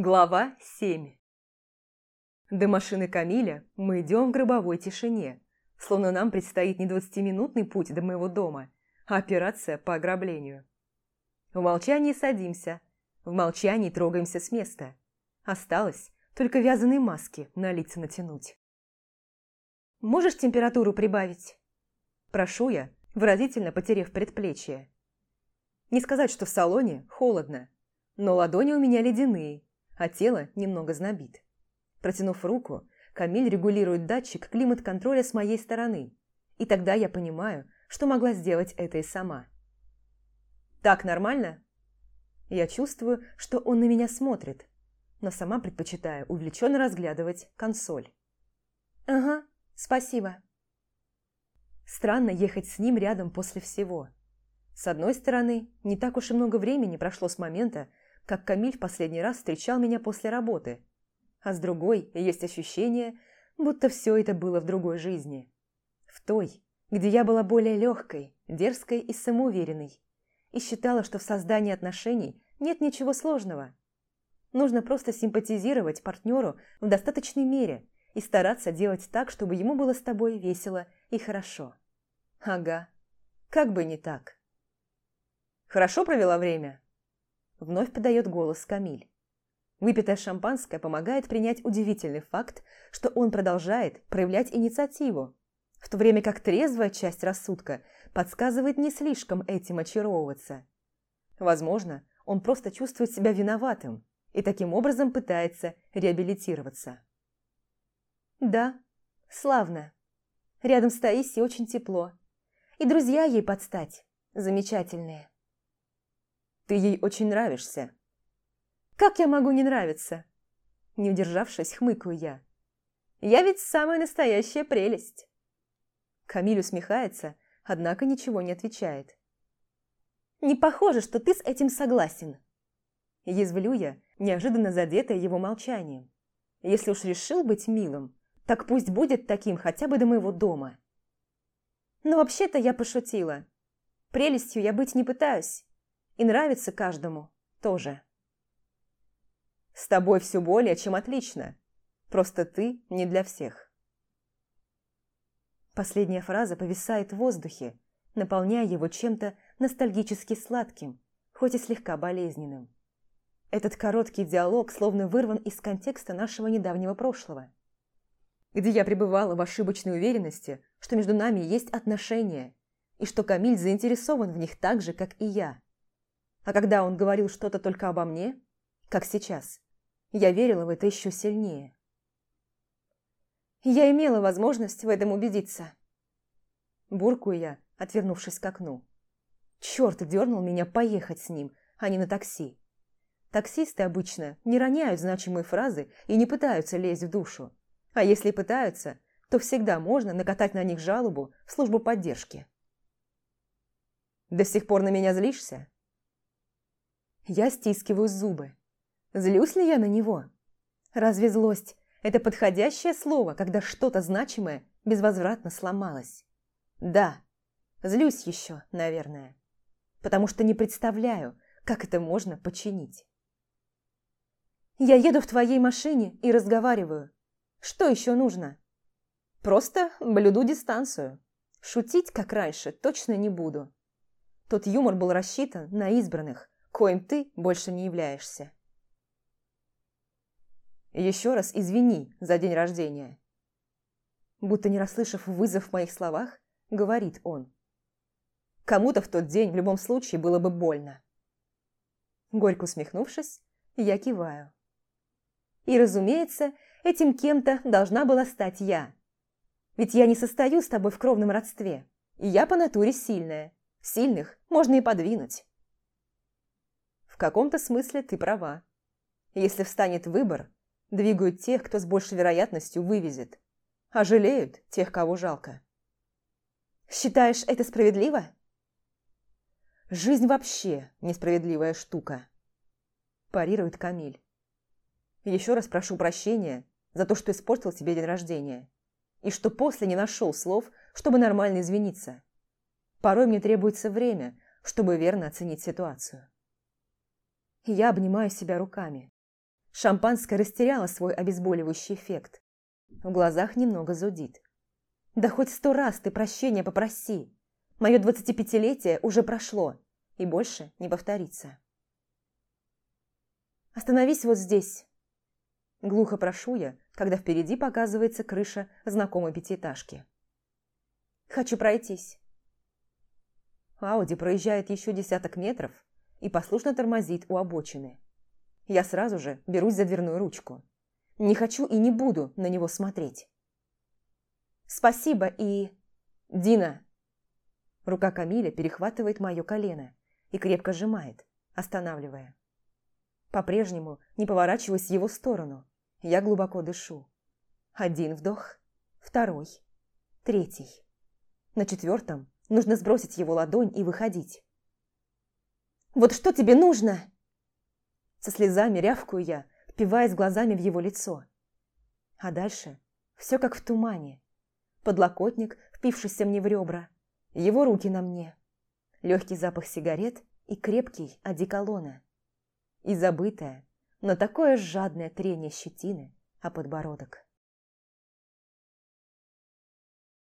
Глава 7 До машины Камиля мы идем в гробовой тишине, словно нам предстоит не двадцатиминутный путь до моего дома, а операция по ограблению. В молчании садимся, в молчании трогаемся с места. Осталось только вязаные маски на лица натянуть. «Можешь температуру прибавить?» Прошу я, выразительно потеряв предплечье. Не сказать, что в салоне холодно, но ладони у меня ледяные, а тело немного знобит. Протянув руку, Камиль регулирует датчик климат-контроля с моей стороны, и тогда я понимаю, что могла сделать это и сама. «Так нормально?» Я чувствую, что он на меня смотрит, но сама предпочитаю увлеченно разглядывать консоль. «Ага, спасибо». Странно ехать с ним рядом после всего. С одной стороны, не так уж и много времени прошло с момента, как Камиль в последний раз встречал меня после работы. А с другой есть ощущение, будто все это было в другой жизни. В той, где я была более легкой, дерзкой и самоуверенной. И считала, что в создании отношений нет ничего сложного. Нужно просто симпатизировать партнеру в достаточной мере и стараться делать так, чтобы ему было с тобой весело и хорошо. Ага, как бы не так. Хорошо провела время? Вновь подает голос Камиль. Выпитое шампанское помогает принять удивительный факт, что он продолжает проявлять инициативу, в то время как трезвая часть рассудка подсказывает не слишком этим очаровываться. Возможно, он просто чувствует себя виноватым и таким образом пытается реабилитироваться. «Да, славно. Рядом с Таисией очень тепло. И друзья ей подстать. Замечательные». Ты ей очень нравишься». «Как я могу не нравиться?» Не удержавшись, хмыкаю я. «Я ведь самая настоящая прелесть». Камиль усмехается, однако ничего не отвечает. «Не похоже, что ты с этим согласен». Язвлю я, неожиданно задетая его молчанием. «Если уж решил быть милым, так пусть будет таким хотя бы до моего дома». «Но вообще-то я пошутила. Прелестью я быть не пытаюсь. И нравится каждому тоже. С тобой все более чем отлично. Просто ты не для всех. Последняя фраза повисает в воздухе, наполняя его чем-то ностальгически сладким, хоть и слегка болезненным. Этот короткий диалог словно вырван из контекста нашего недавнего прошлого, где я пребывала в ошибочной уверенности, что между нами есть отношения, и что Камиль заинтересован в них так же, как и я. А когда он говорил что-то только обо мне, как сейчас, я верила в это еще сильнее. Я имела возможность в этом убедиться. Буркую я, отвернувшись к окну. Черт дернул меня поехать с ним, а не на такси. Таксисты обычно не роняют значимые фразы и не пытаются лезть в душу. А если пытаются, то всегда можно накатать на них жалобу в службу поддержки. «До сих пор на меня злишься?» Я стискиваю зубы. Злюсь ли я на него? Разве злость – это подходящее слово, когда что-то значимое безвозвратно сломалось? Да, злюсь еще, наверное. Потому что не представляю, как это можно починить. Я еду в твоей машине и разговариваю. Что еще нужно? Просто блюду дистанцию. Шутить, как раньше, точно не буду. Тот юмор был рассчитан на избранных, коим ты больше не являешься. Еще раз извини за день рождения. Будто не расслышав вызов в моих словах, говорит он. Кому-то в тот день в любом случае было бы больно. Горько усмехнувшись, я киваю. И, разумеется, этим кем-то должна была стать я. Ведь я не состою с тобой в кровном родстве, и я по натуре сильная. Сильных можно и подвинуть. Каком-то смысле ты права. Если встанет выбор, двигают тех, кто с большей вероятностью вывезет, а жалеют тех, кого жалко. Считаешь это справедливо? Жизнь вообще несправедливая штука, парирует Камиль. Еще раз прошу прощения за то, что испортил тебе день рождения, и что после не нашел слов, чтобы нормально извиниться. Порой мне требуется время, чтобы верно оценить ситуацию. Я обнимаю себя руками. Шампанское растеряло свой обезболивающий эффект. В глазах немного зудит. «Да хоть сто раз ты прощения попроси. Мое двадцатипятилетие уже прошло и больше не повторится». «Остановись вот здесь!» Глухо прошу я, когда впереди показывается крыша знакомой пятиэтажки. «Хочу пройтись». Ауди проезжает еще десяток метров и послушно тормозит у обочины. Я сразу же берусь за дверную ручку. Не хочу и не буду на него смотреть. «Спасибо и...» «Дина!» Рука Камиля перехватывает мое колено и крепко сжимает, останавливая. По-прежнему не поворачиваюсь в его сторону. Я глубоко дышу. Один вдох, второй, третий. На четвертом нужно сбросить его ладонь и выходить. «Вот что тебе нужно?» Со слезами рявкую я, впиваясь глазами в его лицо. А дальше все как в тумане. Подлокотник, впившийся мне в ребра, его руки на мне, легкий запах сигарет и крепкий одеколона. И забытое, но такое жадное трение щетины о подбородок.